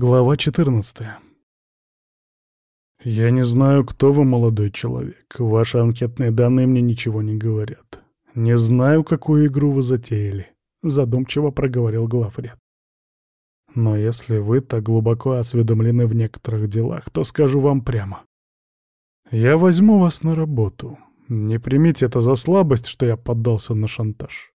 Глава 14. «Я не знаю, кто вы, молодой человек. Ваши анкетные данные мне ничего не говорят. Не знаю, какую игру вы затеяли», — задумчиво проговорил главред. «Но если вы так глубоко осведомлены в некоторых делах, то скажу вам прямо. Я возьму вас на работу. Не примите это за слабость, что я поддался на шантаж.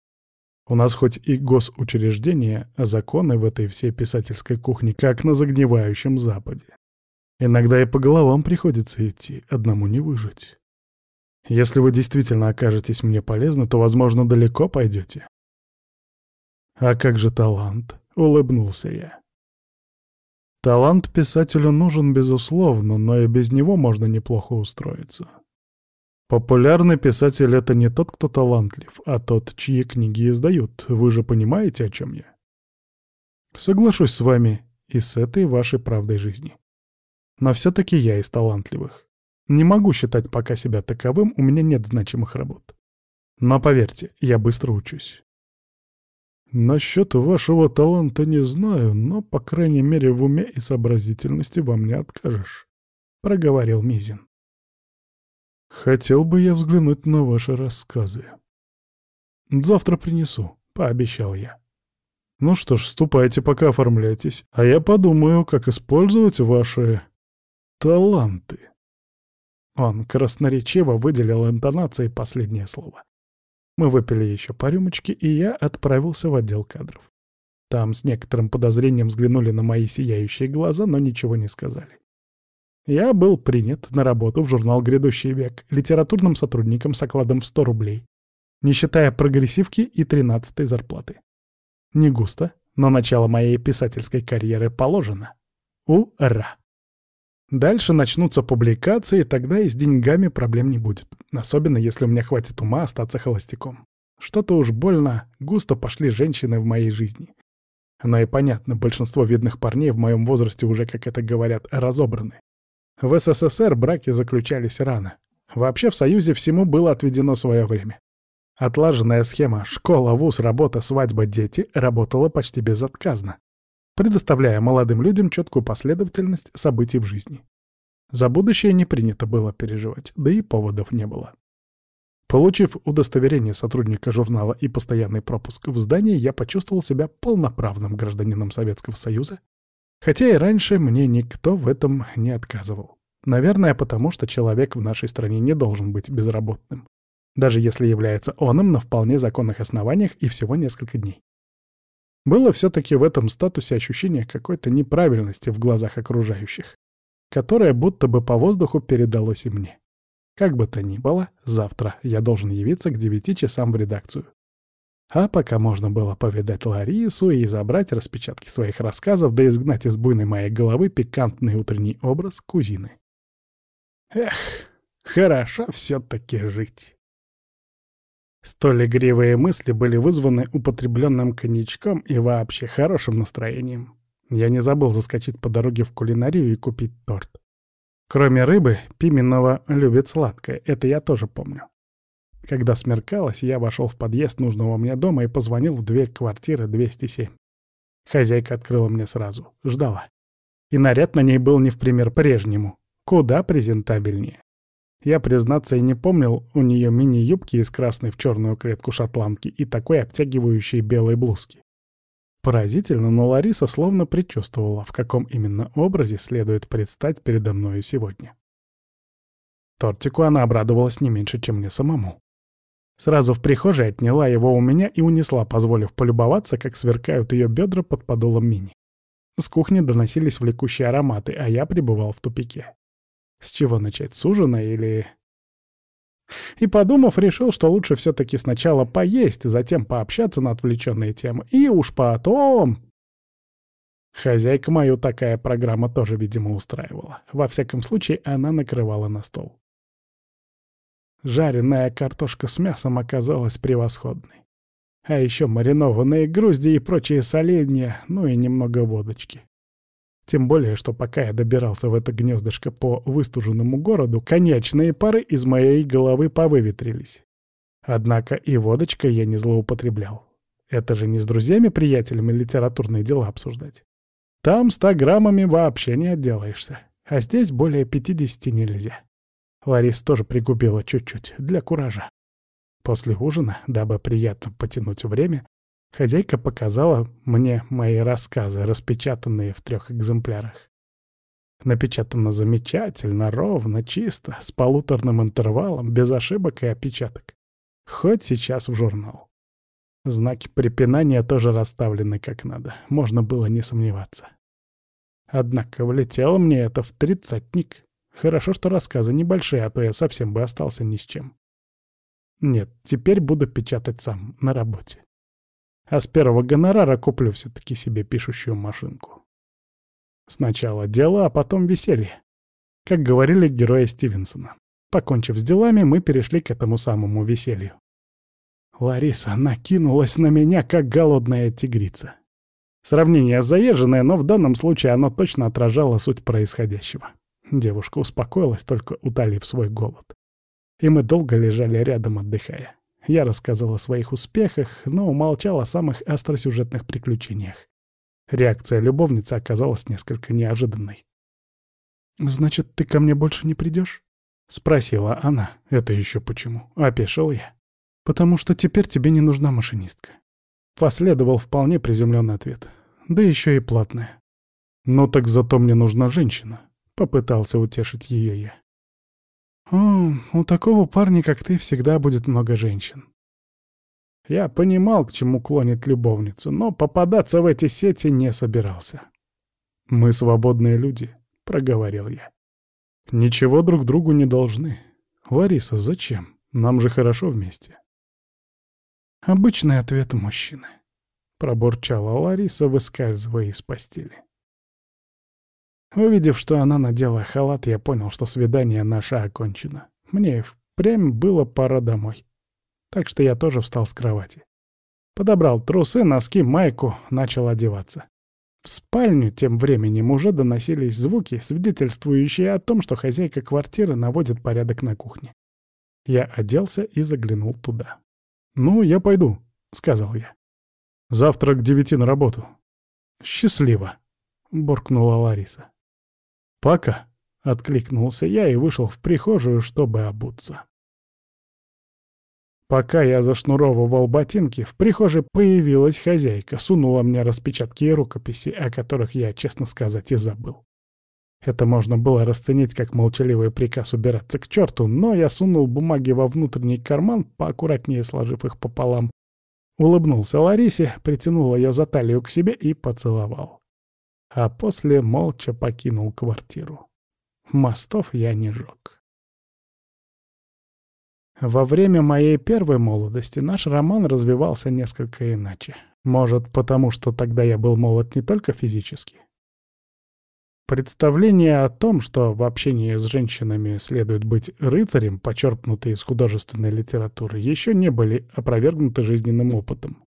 У нас хоть и госучреждения, а законы в этой всей писательской кухне, как на загнивающем Западе. Иногда и по головам приходится идти, одному не выжить. Если вы действительно окажетесь мне полезны, то, возможно, далеко пойдете. А как же талант? — улыбнулся я. Талант писателю нужен, безусловно, но и без него можно неплохо устроиться. Популярный писатель — это не тот, кто талантлив, а тот, чьи книги издают. Вы же понимаете, о чем я? Соглашусь с вами и с этой вашей правдой жизни. Но все-таки я из талантливых. Не могу считать пока себя таковым, у меня нет значимых работ. Но поверьте, я быстро учусь. Насчет вашего таланта не знаю, но, по крайней мере, в уме и сообразительности вам не откажешь, — проговорил Мизин. Хотел бы я взглянуть на ваши рассказы. Завтра принесу, пообещал я. Ну что ж, ступайте, пока оформляйтесь, а я подумаю, как использовать ваши таланты. Он красноречиво выделил интонацией последнее слово. Мы выпили еще по рюмочке, и я отправился в отдел кадров. Там с некоторым подозрением взглянули на мои сияющие глаза, но ничего не сказали. Я был принят на работу в журнал «Грядущий век» литературным сотрудником с окладом в 100 рублей, не считая прогрессивки и 13-й зарплаты. Не густо, но начало моей писательской карьеры положено. Ура! Дальше начнутся публикации, тогда и с деньгами проблем не будет, особенно если у меня хватит ума остаться холостяком. Что-то уж больно густо пошли женщины в моей жизни. Но и понятно, большинство видных парней в моем возрасте уже, как это говорят, разобраны. В СССР браки заключались рано. Вообще в Союзе всему было отведено свое время. Отлаженная схема «школа, вуз, работа, свадьба, дети» работала почти безотказно, предоставляя молодым людям четкую последовательность событий в жизни. За будущее не принято было переживать, да и поводов не было. Получив удостоверение сотрудника журнала и постоянный пропуск в здании, я почувствовал себя полноправным гражданином Советского Союза Хотя и раньше мне никто в этом не отказывал. Наверное, потому что человек в нашей стране не должен быть безработным. Даже если является оном на вполне законных основаниях и всего несколько дней. Было все-таки в этом статусе ощущение какой-то неправильности в глазах окружающих, которое будто бы по воздуху передалось и мне. Как бы то ни было, завтра я должен явиться к девяти часам в редакцию. А пока можно было повидать Ларису и забрать распечатки своих рассказов, да изгнать из буйной моей головы пикантный утренний образ кузины. Эх, хорошо все-таки жить. Столь игривые мысли были вызваны употребленным коньячком и вообще хорошим настроением. Я не забыл заскочить по дороге в кулинарию и купить торт. Кроме рыбы, Пименова любит сладкое, это я тоже помню. Когда смеркалось, я вошел в подъезд нужного мне дома и позвонил в дверь квартиры 207. Хозяйка открыла мне сразу. Ждала. И наряд на ней был не в пример прежнему. Куда презентабельнее. Я, признаться, и не помнил у нее мини-юбки из красной в черную клетку шотландки и такой обтягивающей белой блузки. Поразительно, но Лариса словно предчувствовала, в каком именно образе следует предстать передо мною сегодня. Тортику она обрадовалась не меньше, чем мне самому. Сразу в прихожей отняла его у меня и унесла, позволив полюбоваться, как сверкают ее бедра под подолом мини. С кухни доносились влекущие ароматы, а я пребывал в тупике. С чего начать, с ужина или... И, подумав, решил, что лучше все-таки сначала поесть, затем пообщаться на отвлеченные темы, и уж потом... Хозяйка мою такая программа тоже, видимо, устраивала. Во всяком случае, она накрывала на стол. Жареная картошка с мясом оказалась превосходной. А еще маринованные грузди и прочие соленья, ну и немного водочки. Тем более, что пока я добирался в это гнездышко по выстуженному городу, конечные пары из моей головы повыветрились. Однако и водочкой я не злоупотреблял. Это же не с друзьями-приятелями литературные дела обсуждать. Там ста граммами вообще не отделаешься, а здесь более пятидесяти нельзя. Лариса тоже пригубила чуть-чуть, для куража. После ужина, дабы приятно потянуть время, хозяйка показала мне мои рассказы, распечатанные в трех экземплярах. Напечатано замечательно, ровно, чисто, с полуторным интервалом, без ошибок и опечаток. Хоть сейчас в журнал. Знаки препинания тоже расставлены как надо, можно было не сомневаться. Однако влетело мне это в тридцатник. Хорошо, что рассказы небольшие, а то я совсем бы остался ни с чем. Нет, теперь буду печатать сам, на работе. А с первого гонорара куплю все-таки себе пишущую машинку. Сначала дело, а потом веселье. Как говорили герои Стивенсона. Покончив с делами, мы перешли к этому самому веселью. Лариса накинулась на меня, как голодная тигрица. Сравнение заезженное, но в данном случае оно точно отражало суть происходящего. Девушка успокоилась, только утолив свой голод. И мы долго лежали рядом, отдыхая. Я рассказал о своих успехах, но умолчал о самых остросюжетных приключениях. Реакция любовницы оказалась несколько неожиданной. «Значит, ты ко мне больше не придешь? спросила она. «Это еще почему?» — опешил я. «Потому что теперь тебе не нужна машинистка». Последовал вполне приземленный ответ. Да еще и платная. «Ну так зато мне нужна женщина», — попытался утешить ее я. «О, у такого парня, как ты, всегда будет много женщин». Я понимал, к чему клонит любовница, но попадаться в эти сети не собирался. «Мы свободные люди», — проговорил я. «Ничего друг другу не должны. Лариса, зачем? Нам же хорошо вместе». «Обычный ответ мужчины», — пробурчала Лариса, выскальзывая из постели. Увидев, что она надела халат, я понял, что свидание наше окончено. Мне впрямь было пора домой. Так что я тоже встал с кровати. Подобрал трусы, носки, майку, начал одеваться. В спальню тем временем уже доносились звуки, свидетельствующие о том, что хозяйка квартиры наводит порядок на кухне. Я оделся и заглянул туда. «Ну, я пойду», — сказал я. «Завтра к девяти на работу». «Счастливо», — буркнула Лариса. «Пока», — откликнулся я и вышел в прихожую, чтобы обуться. Пока я зашнуровывал ботинки, в прихожей появилась хозяйка, сунула мне распечатки и рукописи, о которых я, честно сказать, и забыл. Это можно было расценить как молчаливый приказ убираться к черту, но я сунул бумаги во внутренний карман, поаккуратнее сложив их пополам. Улыбнулся Ларисе, притянул ее за талию к себе и поцеловал а после молча покинул квартиру. Мостов я не жег. Во время моей первой молодости наш роман развивался несколько иначе. Может, потому что тогда я был молод не только физически. Представления о том, что в общении с женщинами следует быть рыцарем, почерпнутые из художественной литературы, еще не были опровергнуты жизненным опытом.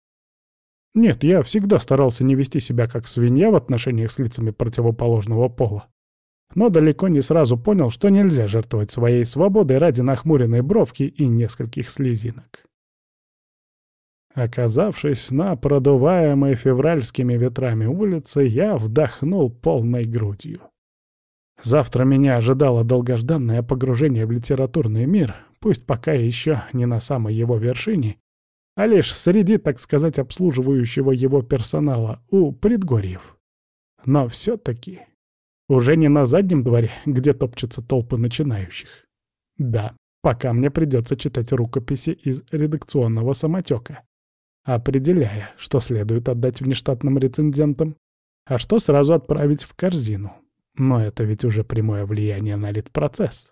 Нет, я всегда старался не вести себя как свинья в отношениях с лицами противоположного пола. Но далеко не сразу понял, что нельзя жертвовать своей свободой ради нахмуренной бровки и нескольких слезинок. Оказавшись на продуваемой февральскими ветрами улице, я вдохнул полной грудью. Завтра меня ожидало долгожданное погружение в литературный мир, пусть пока еще не на самой его вершине, а лишь среди, так сказать, обслуживающего его персонала у предгорьев. Но все-таки уже не на заднем дворе, где топчутся толпы начинающих. Да, пока мне придется читать рукописи из редакционного самотека, определяя, что следует отдать внештатным рецензентам, а что сразу отправить в корзину. Но это ведь уже прямое влияние на лид-процесс.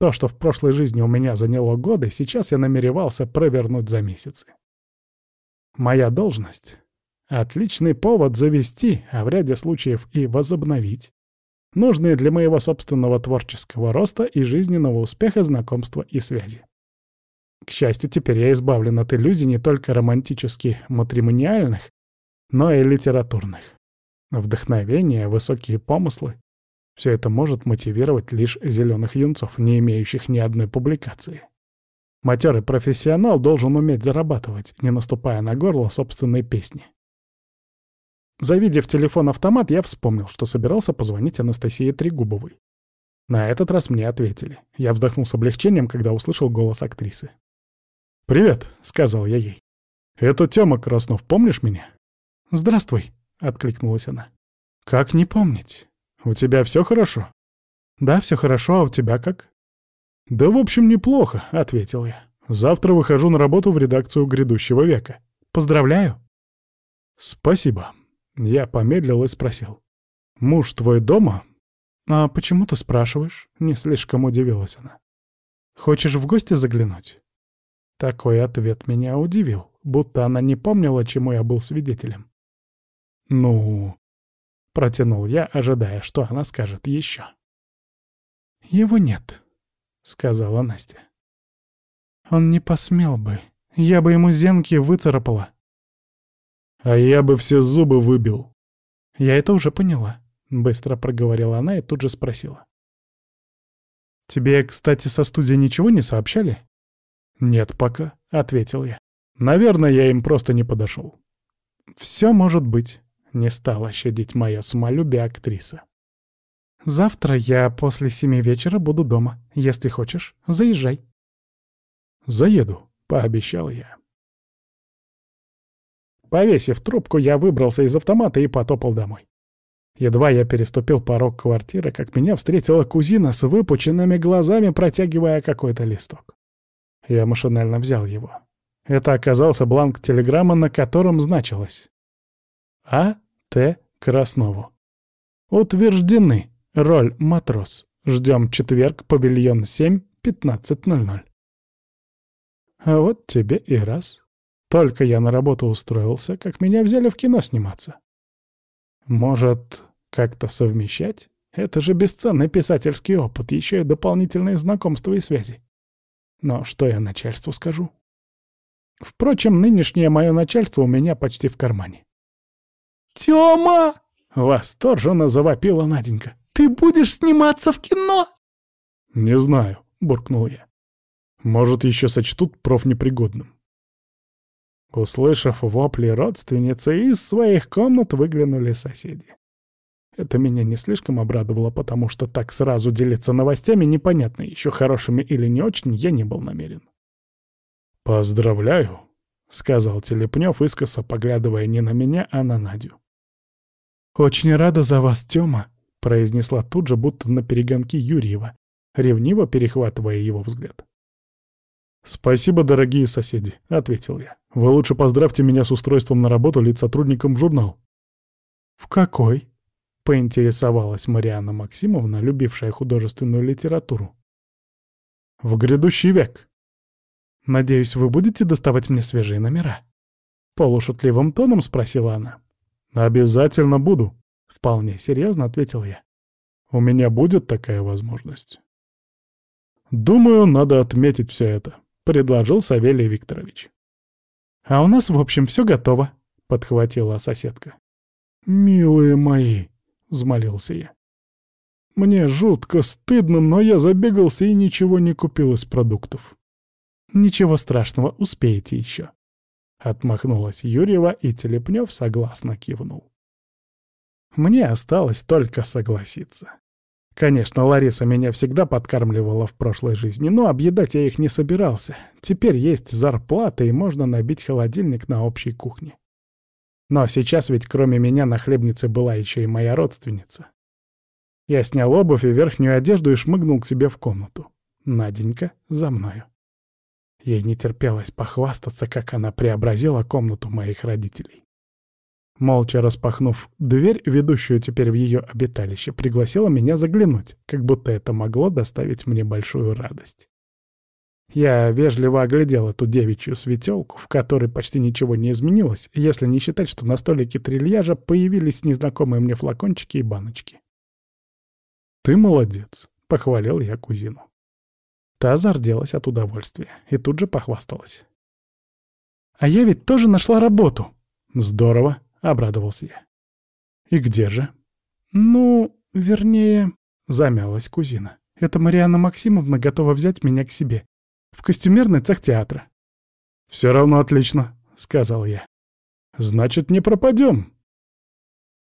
То, что в прошлой жизни у меня заняло годы, сейчас я намеревался провернуть за месяцы. Моя должность — отличный повод завести, а в ряде случаев и возобновить, нужные для моего собственного творческого роста и жизненного успеха знакомства и связи. К счастью, теперь я избавлен от иллюзий не только романтически матримониальных, но и литературных. Вдохновение, высокие помыслы, все это может мотивировать лишь зеленых юнцов, не имеющих ни одной публикации. Матерый профессионал должен уметь зарабатывать, не наступая на горло собственной песни. Завидев телефон-автомат, я вспомнил, что собирался позвонить Анастасии Трегубовой. На этот раз мне ответили. Я вздохнул с облегчением, когда услышал голос актрисы. «Привет», — сказал я ей. «Это Тёма Краснов, помнишь меня?» «Здравствуй», — откликнулась она. «Как не помнить? У тебя все хорошо?» «Да, все хорошо, а у тебя как?» «Да, в общем, неплохо», — ответил я. «Завтра выхожу на работу в редакцию грядущего века. Поздравляю!» «Спасибо». Я помедлил и спросил. «Муж твой дома?» «А почему ты спрашиваешь?» — не слишком удивилась она. «Хочешь в гости заглянуть?» Такой ответ меня удивил, будто она не помнила, чему я был свидетелем. «Ну...» — протянул я, ожидая, что она скажет еще. «Его нет», — сказала Настя. «Он не посмел бы. Я бы ему зенки выцарапала». «А я бы все зубы выбил». «Я это уже поняла», — быстро проговорила она и тут же спросила. «Тебе, кстати, со студии ничего не сообщали?» «Нет пока», — ответил я. «Наверное, я им просто не подошел». «Все может быть», — не стала щадить мое самолюбие актриса. «Завтра я после семи вечера буду дома. Если хочешь, заезжай». «Заеду», — пообещал я. Повесив трубку, я выбрался из автомата и потопал домой. Едва я переступил порог квартиры, как меня встретила кузина с выпученными глазами, протягивая какой-то листок. Я машинально взял его. Это оказался бланк телеграммы, на котором значилось «А. Т. Краснову». Утверждены. Роль матрос. Ждем четверг, павильон 7, 15.00. А вот тебе и раз. Только я на работу устроился, как меня взяли в кино сниматься. Может, как-то совмещать? Это же бесценный писательский опыт, еще и дополнительные знакомства и связи. Но что я начальству скажу? Впрочем, нынешнее мое начальство у меня почти в кармане. «Тёма!» — восторженно завопила Наденька. «Ты будешь сниматься в кино?» «Не знаю», — буркнул я. «Может, еще сочтут профнепригодным». Услышав вопли родственницы, из своих комнат выглянули соседи. Это меня не слишком обрадовало, потому что так сразу делиться новостями непонятно, еще хорошими или не очень, я не был намерен. «Поздравляю», — сказал Телепнев, искоса поглядывая не на меня, а на Надю. «Очень рада за вас, Тёма», — произнесла тут же, будто на перегонки Юрьева, ревниво перехватывая его взгляд. «Спасибо, дорогие соседи», — ответил я. «Вы лучше поздравьте меня с устройством на работу сотрудником в журнал». «В какой?» — поинтересовалась Марианна Максимовна, любившая художественную литературу. «В грядущий век». «Надеюсь, вы будете доставать мне свежие номера?» Полушутливым тоном спросила она. «Обязательно буду», — вполне серьезно ответил я. «У меня будет такая возможность». «Думаю, надо отметить все это», — предложил Савелий Викторович. «А у нас, в общем, все готово», — подхватила соседка. «Милые мои», — взмолился я. «Мне жутко стыдно, но я забегался и ничего не купил из продуктов». «Ничего страшного, успеете еще». Отмахнулась Юрьева, и Телепнев согласно кивнул. Мне осталось только согласиться. Конечно, Лариса меня всегда подкармливала в прошлой жизни, но объедать я их не собирался. Теперь есть зарплата, и можно набить холодильник на общей кухне. Но сейчас ведь кроме меня на хлебнице была еще и моя родственница. Я снял обувь и верхнюю одежду и шмыгнул к себе в комнату. Наденька за мною. Ей не терпелось похвастаться, как она преобразила комнату моих родителей. Молча распахнув дверь, ведущую теперь в ее обиталище, пригласила меня заглянуть, как будто это могло доставить мне большую радость. Я вежливо оглядел эту девичью светелку, в которой почти ничего не изменилось, если не считать, что на столике трильяжа появились незнакомые мне флакончики и баночки. «Ты молодец», — похвалил я кузину. Та зарделась от удовольствия и тут же похвасталась. «А я ведь тоже нашла работу!» «Здорово!» — обрадовался я. «И где же?» «Ну, вернее...» — замялась кузина. «Это Марианна Максимовна готова взять меня к себе. В костюмерный цех театра». «Все равно отлично», — сказал я. «Значит, не пропадем».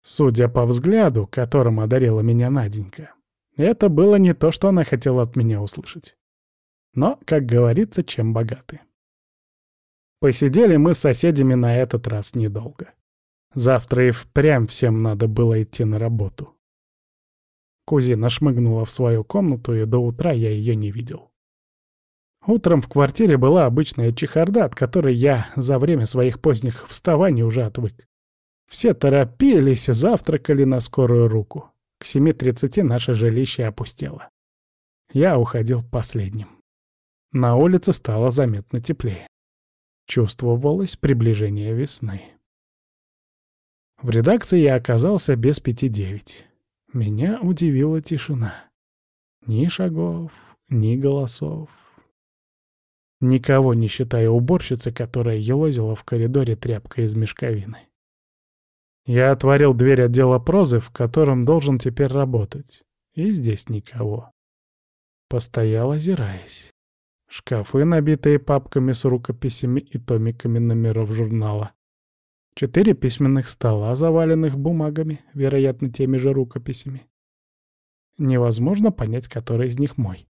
Судя по взгляду, которым одарила меня Наденька, это было не то, что она хотела от меня услышать. Но, как говорится, чем богаты. Посидели мы с соседями на этот раз недолго. Завтра и впрямь всем надо было идти на работу. Кузина шмыгнула в свою комнату, и до утра я ее не видел. Утром в квартире была обычная чехарда, от которой я за время своих поздних вставаний уже отвык. Все торопились, завтракали на скорую руку. К 7.30 наше жилище опустело. Я уходил последним. На улице стало заметно теплее. Чувствовалось приближение весны. В редакции я оказался без пяти девять. Меня удивила тишина. Ни шагов, ни голосов. Никого не считая уборщицы, которая елозила в коридоре тряпкой из мешковины. Я отворил дверь отдела прозы, в котором должен теперь работать. И здесь никого. Постоял, озираясь. Шкафы, набитые папками с рукописями и томиками номеров журнала. Четыре письменных стола, заваленных бумагами, вероятно, теми же рукописями. Невозможно понять, который из них мой.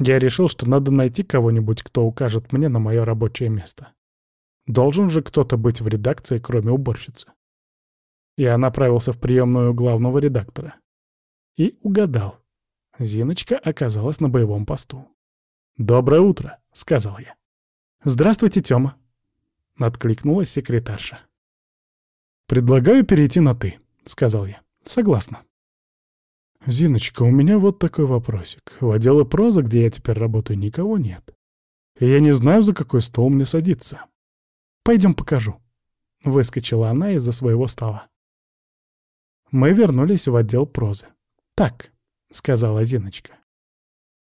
Я решил, что надо найти кого-нибудь, кто укажет мне на мое рабочее место. Должен же кто-то быть в редакции, кроме уборщицы. Я направился в приемную главного редактора. И угадал. Зиночка оказалась на боевом посту. «Доброе утро», — сказал я. «Здравствуйте, Тёма», — откликнулась секретарша. «Предлагаю перейти на «ты», — сказал я. «Согласна». «Зиночка, у меня вот такой вопросик. В отделе проза, где я теперь работаю, никого нет. И я не знаю, за какой стол мне садиться. Пойдем покажу». Выскочила она из-за своего стола. Мы вернулись в отдел прозы. «Так», — сказала Зиночка.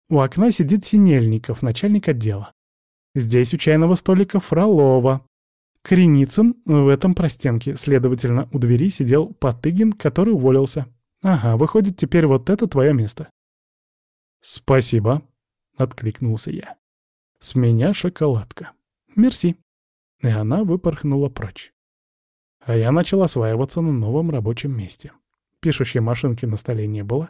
«У окна сидит Синельников, начальник отдела. Здесь у чайного столика Фролова, Креницын в этом простенке, следовательно, у двери сидел Потыгин, который уволился. Ага, выходит, теперь вот это твое место. «Спасибо», — откликнулся я. «С меня шоколадка. Мерси». И она выпорхнула прочь. А я начал осваиваться на новом рабочем месте. Пишущей машинки на столе не было,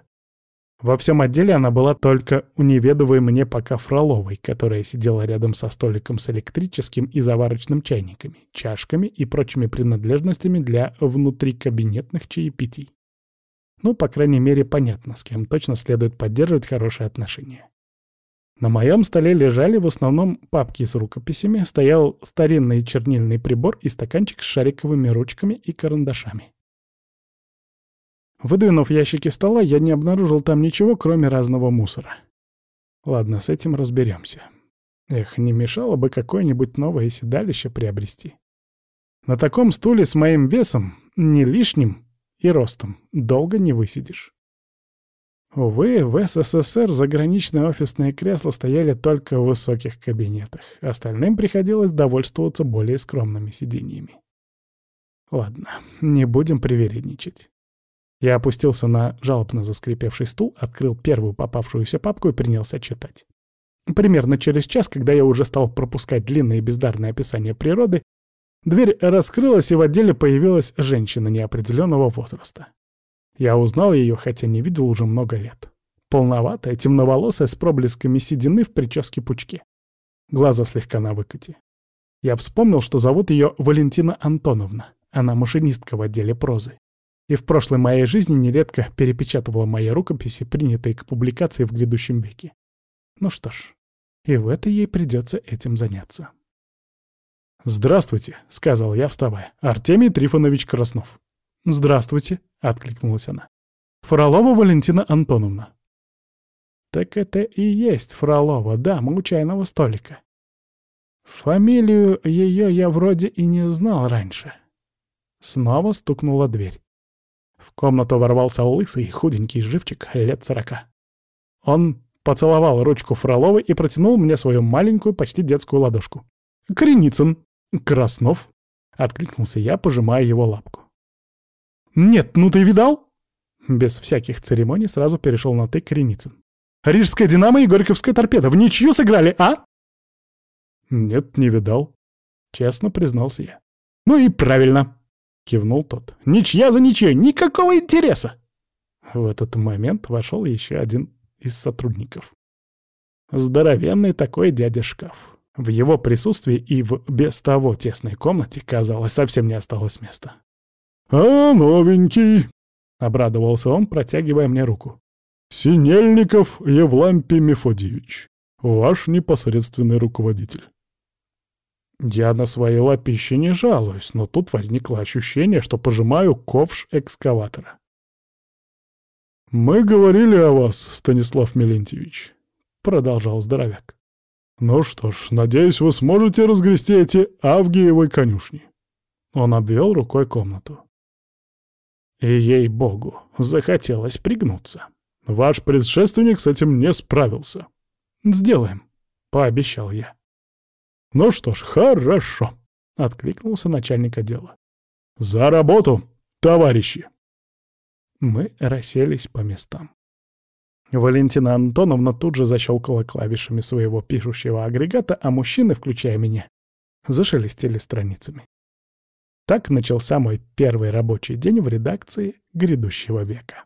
во всем отделе она была только у неведовой мне пока Фроловой, которая сидела рядом со столиком с электрическим и заварочным чайниками, чашками и прочими принадлежностями для внутрикабинетных чаепитий. Ну, по крайней мере, понятно, с кем точно следует поддерживать хорошие отношения. На моем столе лежали в основном папки с рукописями, стоял старинный чернильный прибор и стаканчик с шариковыми ручками и карандашами. Выдвинув ящики стола, я не обнаружил там ничего, кроме разного мусора. Ладно, с этим разберемся. Эх, не мешало бы какое-нибудь новое седалище приобрести. На таком стуле с моим весом, не лишним и ростом, долго не высидишь. Увы, в СССР заграничные офисные кресла стояли только в высоких кабинетах. Остальным приходилось довольствоваться более скромными сиденьями. Ладно, не будем привередничать. Я опустился на жалобно заскрипевший стул, открыл первую попавшуюся папку и принялся читать. Примерно через час, когда я уже стал пропускать длинные бездарные описания природы, дверь раскрылась, и в отделе появилась женщина неопределенного возраста. Я узнал ее, хотя не видел уже много лет. Полноватая, темноволосая, с проблесками седины в прическе пучке. Глаза слегка на выкате. Я вспомнил, что зовут ее Валентина Антоновна. Она машинистка в отделе прозы и в прошлой моей жизни нередко перепечатывала мои рукописи, принятые к публикации в грядущем веке. Ну что ж, и в это ей придется этим заняться. «Здравствуйте», — сказал я, вставая. «Артемий Трифонович Краснов». «Здравствуйте», — откликнулась она. «Фролова Валентина Антоновна». «Так это и есть Фролова, дама у чайного столика. Фамилию ее я вроде и не знал раньше». Снова стукнула дверь. Комнату ворвался лысый, худенький живчик лет сорока. Он поцеловал ручку Фроловой и протянул мне свою маленькую, почти детскую ладошку. «Креницын! Краснов!» — откликнулся я, пожимая его лапку. «Нет, ну ты видал?» Без всяких церемоний сразу перешел на «ты» Креницын. «Рижская «Динамо» и Горьковская «Торпеда» в ничью сыграли, а?» «Нет, не видал», — честно признался я. «Ну и правильно!» — кивнул тот. «Ничья за ничьей! Никакого интереса!» В этот момент вошел еще один из сотрудников. Здоровенный такой дядя-шкаф. В его присутствии и в без того тесной комнате, казалось, совсем не осталось места. «А, новенький!» — обрадовался он, протягивая мне руку. «Синельников Евлампий Мефодьевич, ваш непосредственный руководитель». Я на свои лапищи не жалуюсь, но тут возникло ощущение, что пожимаю ковш экскаватора. «Мы говорили о вас, Станислав Мелентьевич», — продолжал здоровяк. «Ну что ж, надеюсь, вы сможете разгрести эти Авгиевой конюшни». Он обвел рукой комнату. И ей-богу, захотелось пригнуться. Ваш предшественник с этим не справился. «Сделаем», — пообещал я. «Ну что ж, хорошо», — откликнулся начальник отдела. «За работу, товарищи!» Мы расселись по местам. Валентина Антоновна тут же защелкала клавишами своего пишущего агрегата, а мужчины, включая меня, зашелестели страницами. Так начался мой первый рабочий день в редакции грядущего века.